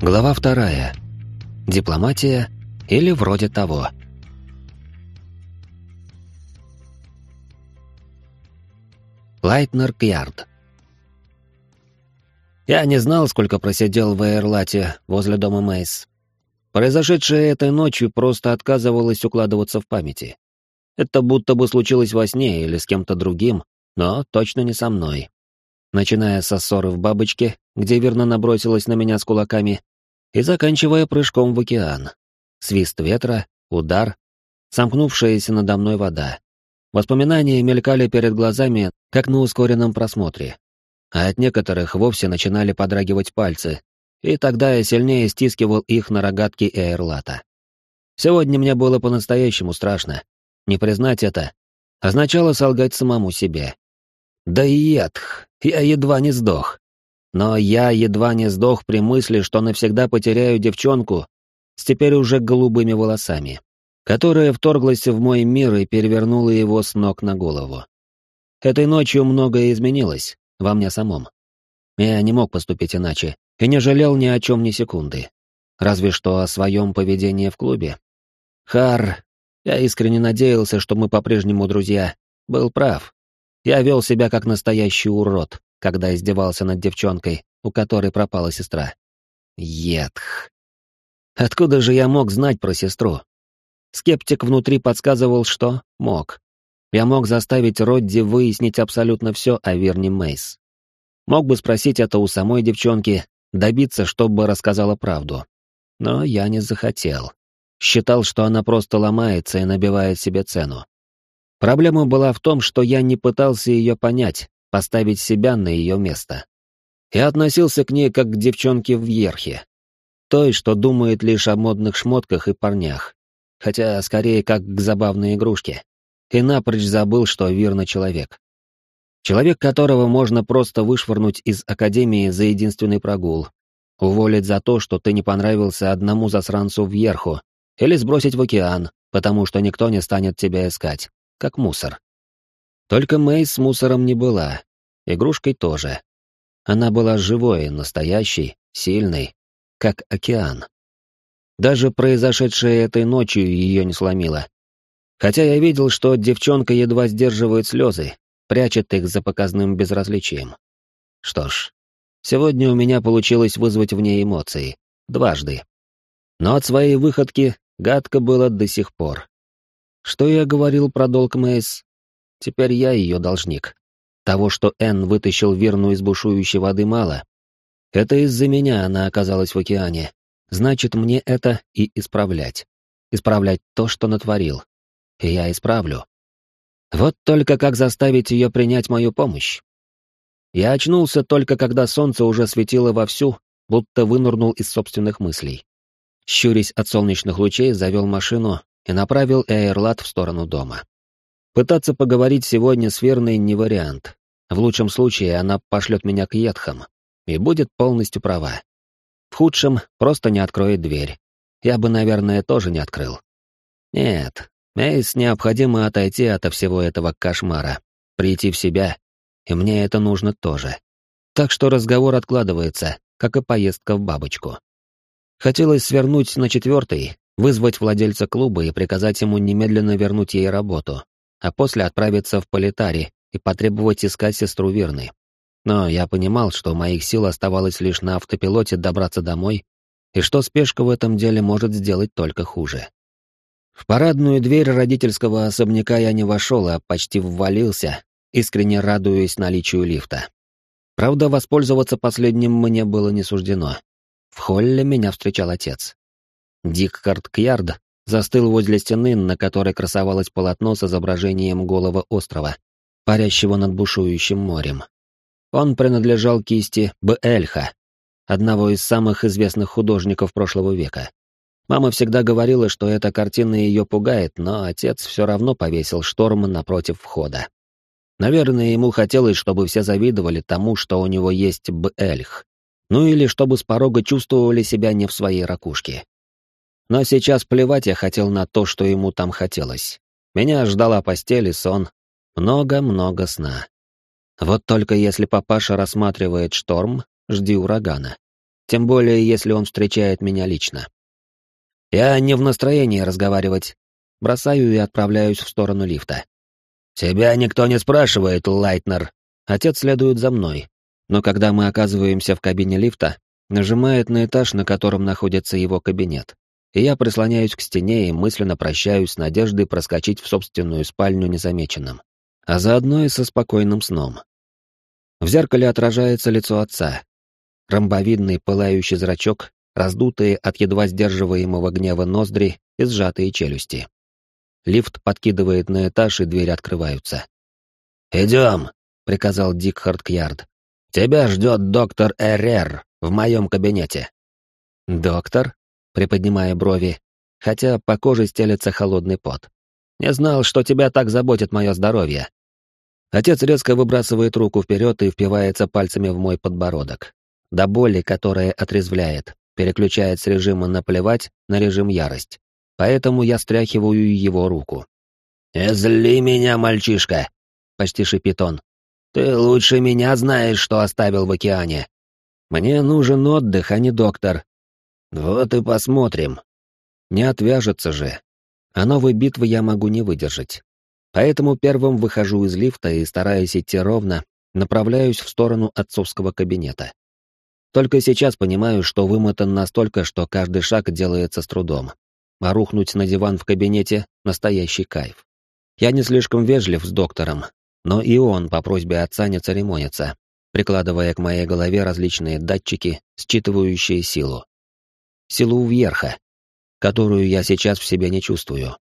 Глава вторая. Дипломатия или вроде того. Лайтнер Кьярд. Я не знал, сколько просидел в Эйрлате возле дома Мейс. Произошедшее этой ночью просто отказывалось укладываться в памяти. Это будто бы случилось во сне или с кем-то другим, но точно не со мной. Начиная со ссоры в бабочке, где верно набросилась на меня с кулаками, и заканчивая прыжком в океан. Свист ветра, удар, сомкнувшаяся надо мной вода. Воспоминания мелькали перед глазами, как на ускоренном просмотре. А от некоторых вовсе начинали подрагивать пальцы, и тогда я сильнее стискивал их на рогатке Эйрлата. Сегодня мне было по-настоящему страшно. Не признать это означало солгать самому себе. Да и едх, я едва не сдох. Но я едва не сдох при мысли, что навсегда потеряю девчонку с теперь уже голубыми волосами, которая вторглась в мой мир и перевернула его с ног на голову. Этой ночью многое изменилось во мне самом. Я не мог поступить иначе и не жалел ни о чем ни секунды. Разве что о своем поведении в клубе. Хар, я искренне надеялся, что мы по-прежнему друзья, был прав. Я вел себя как настоящий урод, когда издевался над девчонкой, у которой пропала сестра. Едх. Откуда же я мог знать про сестру? Скептик внутри подсказывал, что мог. Я мог заставить Родди выяснить абсолютно все о Верне Мейс. Мог бы спросить это у самой девчонки, добиться, чтобы рассказала правду. Но я не захотел. Считал, что она просто ломается и набивает себе цену. Проблема была в том, что я не пытался ее понять, поставить себя на ее место. Я относился к ней как к девчонке в Ерхе. Той, что думает лишь о модных шмотках и парнях. Хотя скорее как к забавной игрушке. И напрочь забыл, что Вирна человек. Человек, которого можно просто вышвырнуть из академии за единственный прогул. Уволить за то, что ты не понравился одному засранцу в Ерху. Или сбросить в океан, потому что никто не станет тебя искать. Как мусор. Только Мэй с мусором не была. Игрушкой тоже. Она была живой, настоящей, сильной, как океан. Даже произошедшее этой ночью ее не сломило. Хотя я видел, что девчонка едва сдерживает слезы, прячет их за показным безразличием. Что ж, сегодня у меня получилось вызвать в ней эмоции. Дважды. Но от своей выходки гадко было до сих пор. Что я говорил про долг Мэйс? Теперь я ее должник. Того, что Энн вытащил Верну из бушующей воды, мало. Это из-за меня она оказалась в океане. Значит, мне это и исправлять. Исправлять то, что натворил. И я исправлю. Вот только как заставить ее принять мою помощь? Я очнулся только когда солнце уже светило вовсю, будто вынырнул из собственных мыслей. Щурясь от солнечных лучей, завел машину и направил Эйрлат в сторону дома. Пытаться поговорить сегодня с Верной не вариант. В лучшем случае она пошлет меня к Едхам и будет полностью права. В худшем просто не откроет дверь. Я бы, наверное, тоже не открыл. Нет, Мейс необходимо отойти от всего этого кошмара, прийти в себя, и мне это нужно тоже. Так что разговор откладывается, как и поездка в бабочку. Хотелось свернуть на четвертый, вызвать владельца клуба и приказать ему немедленно вернуть ей работу, а после отправиться в Политари и потребовать искать сестру Верны. Но я понимал, что моих сил оставалось лишь на автопилоте добраться домой, и что спешка в этом деле может сделать только хуже. В парадную дверь родительского особняка я не вошел, а почти ввалился, искренне радуясь наличию лифта. Правда, воспользоваться последним мне было не суждено. В холле меня встречал отец. Дик Карткьярд застыл возле стены, на которой красовалось полотно с изображением голого острова, парящего над бушующим морем. Он принадлежал кисти Б. Эльха, одного из самых известных художников прошлого века. Мама всегда говорила, что эта картина ее пугает, но отец все равно повесил шторм напротив входа. Наверное, ему хотелось, чтобы все завидовали тому, что у него есть Б. Эльх. Ну или чтобы с порога чувствовали себя не в своей ракушке. Но сейчас плевать я хотел на то, что ему там хотелось. Меня ждала постель и сон. Много-много сна. Вот только если папаша рассматривает шторм, жди урагана. тем более если он встречает меня лично. Я не в настроении разговаривать. Бросаю и отправляюсь в сторону лифта. «Тебя никто не спрашивает, Лайтнер». Отец следует за мной, но когда мы оказываемся в кабине лифта, нажимает на этаж, на котором находится его кабинет. И я прислоняюсь к стене и мысленно прощаюсь с надеждой проскочить в собственную спальню незамеченным, а заодно и со спокойным сном. В зеркале отражается лицо отца. Ромбовидный пылающий зрачок, раздутые от едва сдерживаемого гнева ноздри и сжатые челюсти. Лифт подкидывает на этаж, и двери открываются. «Идем», — приказал Дик Харткьярд. «Тебя ждет доктор Эрер в моем кабинете». «Доктор?» — приподнимая брови, хотя по коже стелется холодный пот. «Не знал, что тебя так заботит мое здоровье». Отец резко выбрасывает руку вперед и впивается пальцами в мой подбородок. До боли, которая отрезвляет, переключает с режима «наплевать» на режим «ярость» поэтому я стряхиваю его руку. «Не зли меня, мальчишка!» — почти шипит он. «Ты лучше меня знаешь, что оставил в океане. Мне нужен отдых, а не доктор. Вот и посмотрим. Не отвяжется же. А новой битвы я могу не выдержать. Поэтому первым выхожу из лифта и, стараясь идти ровно, направляюсь в сторону отцовского кабинета. Только сейчас понимаю, что вымотан настолько, что каждый шаг делается с трудом а рухнуть на диван в кабинете — настоящий кайф. Я не слишком вежлив с доктором, но и он по просьбе отца не церемонится, прикладывая к моей голове различные датчики, считывающие силу. Силу вверха, которую я сейчас в себе не чувствую.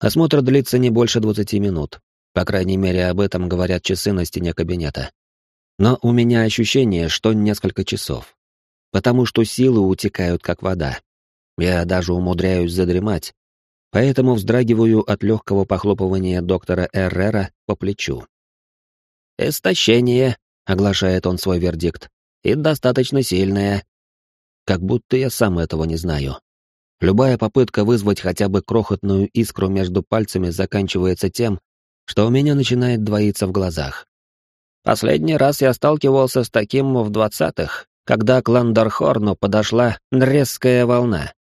Осмотр длится не больше 20 минут, по крайней мере, об этом говорят часы на стене кабинета. Но у меня ощущение, что несколько часов. Потому что силы утекают как вода, я даже умудряюсь задремать, поэтому вздрагиваю от легкого похлопывания доктора Эррера по плечу. «Истощение», — оглашает он свой вердикт, — «и достаточно сильное». Как будто я сам этого не знаю. Любая попытка вызвать хотя бы крохотную искру между пальцами заканчивается тем, что у меня начинает двоиться в глазах. Последний раз я сталкивался с таким в двадцатых, когда к Ландархорну подошла Нрезская волна.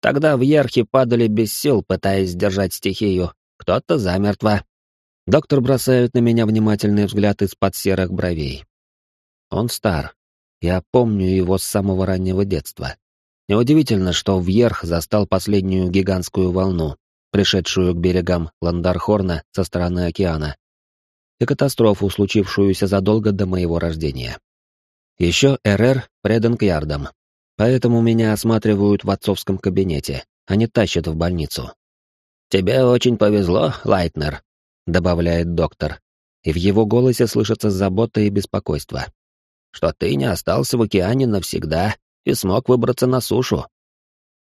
Тогда в Ярхе падали без сил, пытаясь сдержать стихию. Кто-то замертво. Доктор бросает на меня внимательный взгляд из-под серых бровей. Он стар. Я помню его с самого раннего детства. Неудивительно, что Вьерх застал последнюю гигантскую волну, пришедшую к берегам Ландархорна со стороны океана, и катастрофу, случившуюся задолго до моего рождения. Еще РР предан к ярдам, Поэтому меня осматривают в отцовском кабинете, а не тащат в больницу. «Тебе очень повезло, Лайтнер», — добавляет доктор, и в его голосе слышится забота и беспокойство. «Что ты не остался в океане навсегда и смог выбраться на сушу».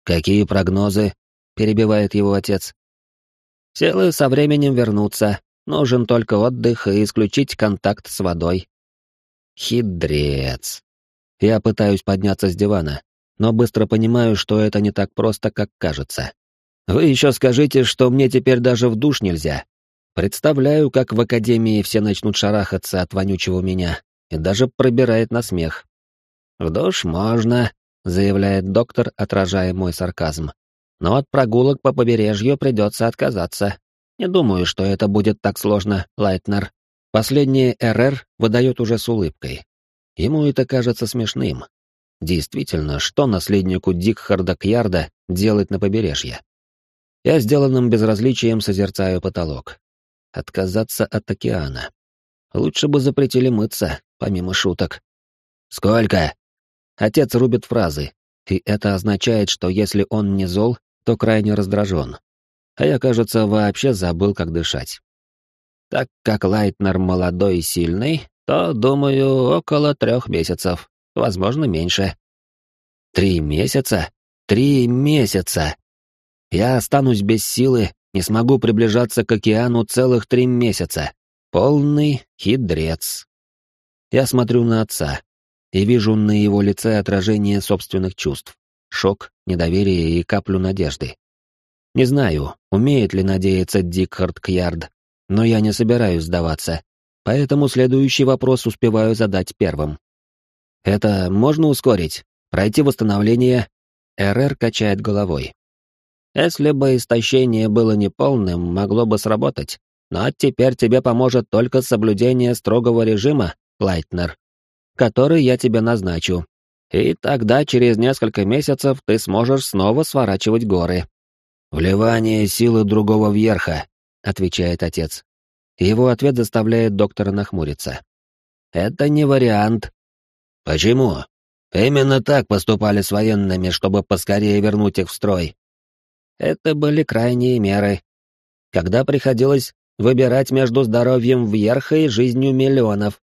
«Какие прогнозы?» — перебивает его отец. «Силы со временем вернутся, нужен только отдых и исключить контакт с водой». «Хидрец», я пытаюсь подняться с дивана, но быстро понимаю, что это не так просто, как кажется. Вы еще скажите, что мне теперь даже в душ нельзя. Представляю, как в академии все начнут шарахаться от вонючего меня, и даже пробирает на смех. «В душ можно», — заявляет доктор, отражая мой сарказм. «Но от прогулок по побережью придется отказаться. Не думаю, что это будет так сложно, Лайтнер». Последнее РР выдает уже с улыбкой. Ему это кажется смешным. Действительно, что наследнику Дикхарда Кьярда делать на побережье? Я сделанным безразличием созерцаю потолок. Отказаться от океана. Лучше бы запретили мыться, помимо шуток. «Сколько?» Отец рубит фразы, и это означает, что если он не зол, то крайне раздражен. А я, кажется, вообще забыл, как дышать. Так как Лайтнер молодой и сильный, то, думаю, около трех месяцев, возможно, меньше. Три месяца? Три месяца! Я останусь без силы, не смогу приближаться к океану целых три месяца. Полный хидрец. Я смотрю на отца и вижу на его лице отражение собственных чувств. Шок, недоверие и каплю надежды. Не знаю, умеет ли надеяться Дикхард Кьярд, но я не собираюсь сдаваться Поэтому следующий вопрос успеваю задать первым. «Это можно ускорить?» Пройти восстановление. РР качает головой. Если бы истощение было неполным, могло бы сработать. Но теперь тебе поможет только соблюдение строгого режима, Лайтнер, который я тебе назначу. И тогда через несколько месяцев ты сможешь снова сворачивать горы. «Вливание силы другого вверха», — отвечает отец. Его ответ заставляет доктора нахмуриться. «Это не вариант». «Почему? Именно так поступали с военными, чтобы поскорее вернуть их в строй». Это были крайние меры. Когда приходилось выбирать между здоровьем вверха и жизнью миллионов.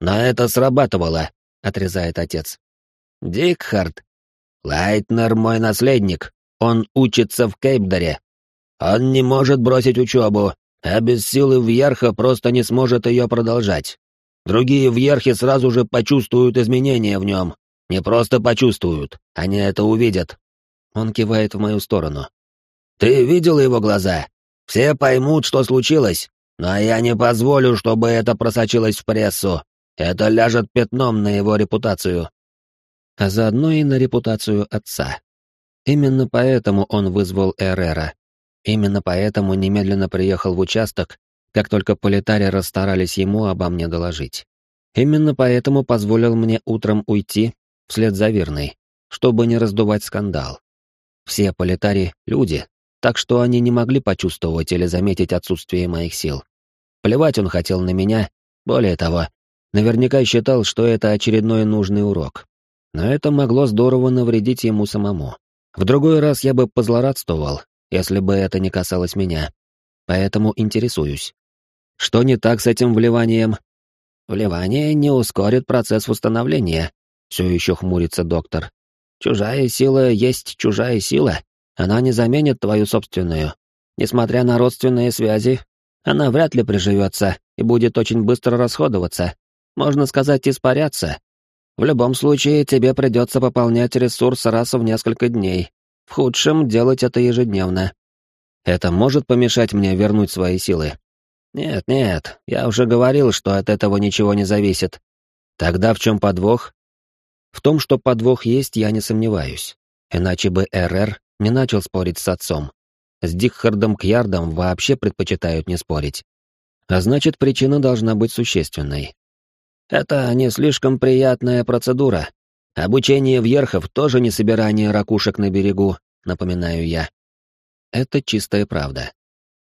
«Но это срабатывало», — отрезает отец. «Дикхард. Лайтнер мой наследник. Он учится в Кейпдоре. Он не может бросить учебу, а без силы Вьерха просто не сможет ее продолжать. Другие Вьерхи сразу же почувствуют изменения в нем. Не просто почувствуют, они это увидят. Он кивает в мою сторону. Ты видел его глаза? Все поймут, что случилось, но я не позволю, чтобы это просочилось в прессу. Это ляжет пятном на его репутацию. А заодно и на репутацию отца. Именно поэтому он вызвал Эррера. Именно поэтому немедленно приехал в участок, как только политари расстарались ему обо мне доложить. Именно поэтому позволил мне утром уйти вслед за Верной, чтобы не раздувать скандал. Все политари — люди, так что они не могли почувствовать или заметить отсутствие моих сил. Плевать он хотел на меня, более того, наверняка считал, что это очередной нужный урок. Но это могло здорово навредить ему самому. В другой раз я бы позлорадствовал, если бы это не касалось меня. Поэтому интересуюсь. Что не так с этим вливанием? Вливание не ускорит процесс восстановления, все еще хмурится доктор. Чужая сила есть чужая сила. Она не заменит твою собственную. Несмотря на родственные связи, она вряд ли приживется и будет очень быстро расходоваться. Можно сказать, испаряться. В любом случае, тебе придется пополнять ресурс раз в несколько дней. В худшем — делать это ежедневно. Это может помешать мне вернуть свои силы? Нет, нет, я уже говорил, что от этого ничего не зависит. Тогда в чем подвох? В том, что подвох есть, я не сомневаюсь. Иначе бы РР не начал спорить с отцом. С Дикхардом Кьярдом вообще предпочитают не спорить. А значит, причина должна быть существенной. Это не слишком приятная процедура. Обучение вьерхов тоже не собирание ракушек на берегу, напоминаю я. Это чистая правда.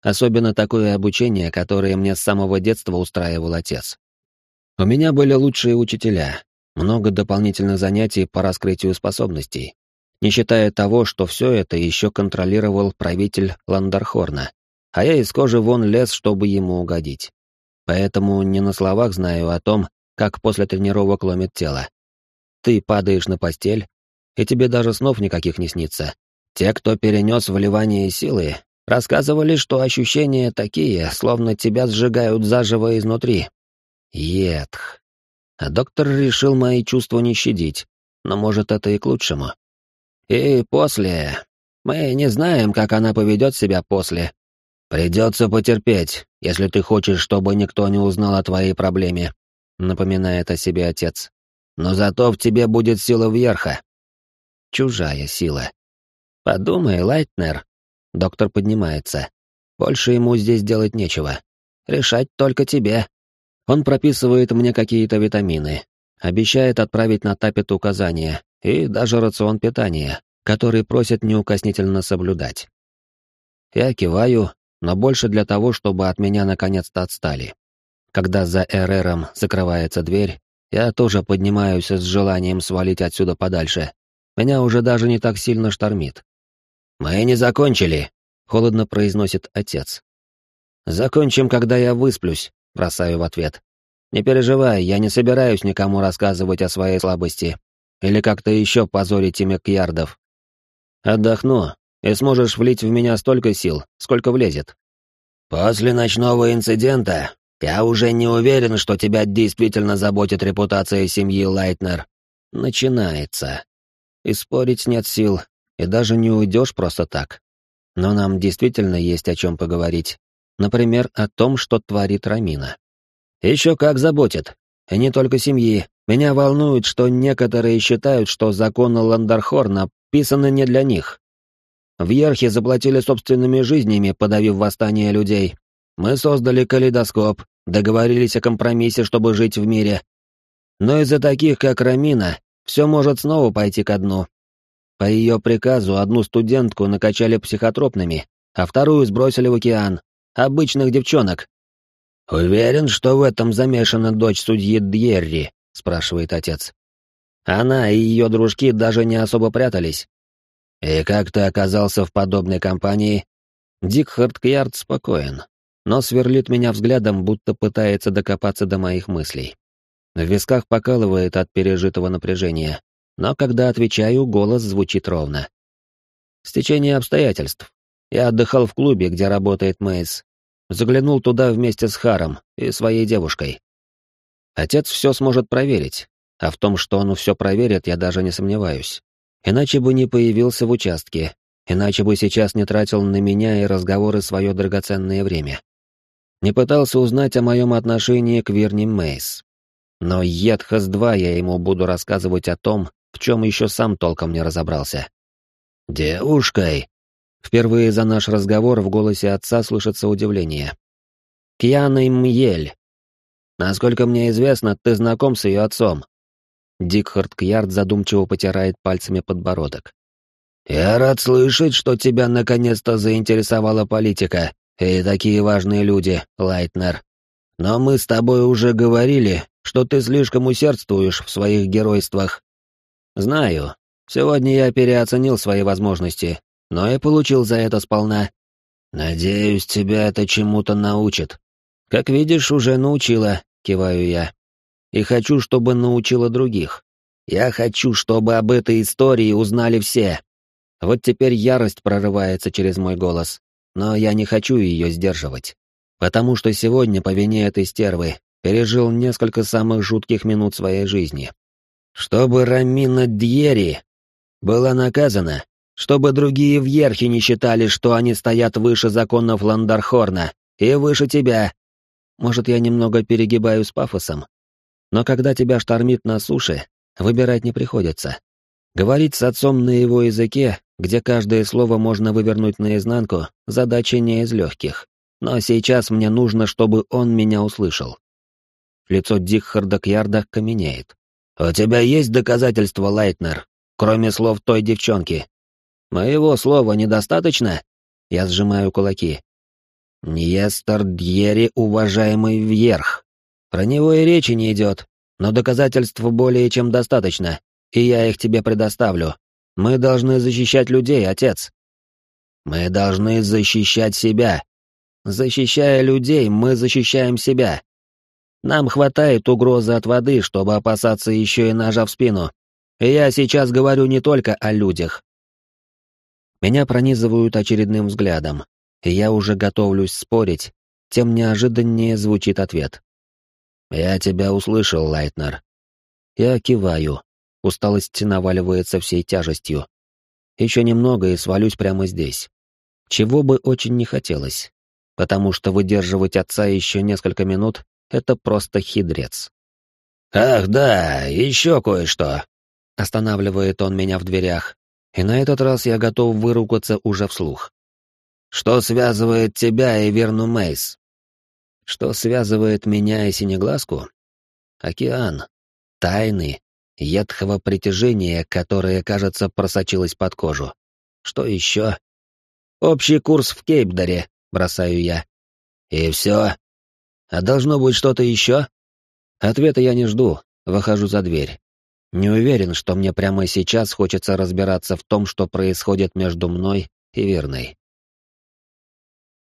Особенно такое обучение, которое мне с самого детства устраивал отец. У меня были лучшие учителя, много дополнительных занятий по раскрытию способностей не считая того, что все это еще контролировал правитель Ландархорна, а я из кожи вон лез, чтобы ему угодить. Поэтому не на словах знаю о том, как после тренировок ломит тело. Ты падаешь на постель, и тебе даже снов никаких не снится. Те, кто перенес вливание силы, рассказывали, что ощущения такие, словно тебя сжигают заживо изнутри. Едх. А доктор решил мои чувства не щадить, но, может, это и к лучшему. И после... Мы не знаем, как она поведет себя после. Придется потерпеть, если ты хочешь, чтобы никто не узнал о твоей проблеме», — напоминает о себе отец. «Но зато в тебе будет сила вверха». Чужая сила. «Подумай, Лайтнер». Доктор поднимается. «Больше ему здесь делать нечего. Решать только тебе». Он прописывает мне какие-то витамины, обещает отправить на тапет указания, и даже рацион питания, который просят неукоснительно соблюдать. Я киваю, но больше для того, чтобы от меня наконец-то отстали. Когда за РРом закрывается дверь, я тоже поднимаюсь с желанием свалить отсюда подальше. Меня уже даже не так сильно штормит. «Мы не закончили», — холодно произносит отец. «Закончим, когда я высплюсь», — бросаю в ответ. «Не переживай, я не собираюсь никому рассказывать о своей слабости или как-то еще позорить имя Кьярдов. Отдохну, и сможешь влить в меня столько сил, сколько влезет. После ночного инцидента я уже не уверен, что тебя действительно заботит репутация семьи Лайтнер. Начинается. И спорить нет сил, и даже не уйдешь просто так. Но нам действительно есть о чем поговорить. Например, о том, что творит Рамина. Еще как заботит. И не только семьи, Меня волнует, что некоторые считают, что законы Ландархорна писаны не для них. В Ерхе заплатили собственными жизнями, подавив восстание людей. Мы создали калейдоскоп, договорились о компромиссе, чтобы жить в мире. Но из-за таких, как Рамина, все может снова пойти ко дну. По ее приказу одну студентку накачали психотропными, а вторую сбросили в океан. Обычных девчонок. «Уверен, что в этом замешана дочь судьи Дьерри?» — спрашивает отец. Она и ее дружки даже не особо прятались. «И как ты оказался в подобной компании?» Дик Харткьярд спокоен, но сверлит меня взглядом, будто пытается докопаться до моих мыслей. В висках покалывает от пережитого напряжения, но когда отвечаю, голос звучит ровно. Стечение обстоятельств. Я отдыхал в клубе, где работает Мейс. Заглянул туда вместе с Харом и своей девушкой. Отец все сможет проверить, а в том, что он все проверит, я даже не сомневаюсь. Иначе бы не появился в участке, иначе бы сейчас не тратил на меня и разговоры свое драгоценное время. Не пытался узнать о моем отношении к Верни Мейс. Но Едхас-2 я ему буду рассказывать о том, в чем еще сам толком не разобрался. «Девушкой!» Впервые за наш разговор в голосе отца слышится удивление. «Кьяной Мьель. Насколько мне известно, ты знаком с ее отцом». Дикхард Кьярд задумчиво потирает пальцами подбородок. «Я рад слышать, что тебя наконец-то заинтересовала политика и такие важные люди, Лайтнер. Но мы с тобой уже говорили, что ты слишком усердствуешь в своих геройствах. Знаю, сегодня я переоценил свои возможности, но и получил за это сполна. Надеюсь, тебя это чему-то научит. Как видишь, уже научила, киваю я. И хочу, чтобы научила других. Я хочу, чтобы об этой истории узнали все. Вот теперь ярость прорывается через мой голос, но я не хочу ее сдерживать. Потому что сегодня по вине этой стервы пережил несколько самых жутких минут своей жизни. Чтобы Рамина Дьери была наказана, чтобы другие в Ерхе не считали, что они стоят выше законов Ландархорна и выше тебя. Может, я немного перегибаю с пафосом, но когда тебя штормит на суше, выбирать не приходится. Говорить с отцом на его языке, где каждое слово можно вывернуть наизнанку, задача не из легких. Но сейчас мне нужно, чтобы он меня услышал. Лицо Дикхарда Кьярда каменеет. «У тебя есть доказательства, Лайтнер, кроме слов той девчонки?» «Моего слова недостаточно?» Я сжимаю кулаки. «Ньестер Дьери, уважаемый вверх. Про него и речи не идет, но доказательств более чем достаточно, и я их тебе предоставлю. Мы должны защищать людей, отец». «Мы должны защищать себя. Защищая людей, мы защищаем себя. Нам хватает угрозы от воды, чтобы опасаться еще и ножа в спину. И я сейчас говорю не только о людях. Меня пронизывают очередным взглядом, и я уже готовлюсь спорить, тем неожиданнее звучит ответ. «Я тебя услышал, Лайтнер». Я киваю. Усталость наваливается всей тяжестью. Еще немного и свалюсь прямо здесь. Чего бы очень не хотелось. Потому что выдерживать отца еще несколько минут это просто хидрец. «Ах, да, еще кое-что!» Останавливает он меня в дверях, и на этот раз я готов выругаться уже вслух. «Что связывает тебя и Верну Мейс?» «Что связывает меня и Синеглазку?» «Океан. Тайны, едкого притяжения, которое, кажется, просочилось под кожу. Что еще?» «Общий курс в Кейпдоре», — бросаю я. «И все?» А должно быть что-то еще? Ответа я не жду, выхожу за дверь. Не уверен, что мне прямо сейчас хочется разбираться в том, что происходит между мной и Верной.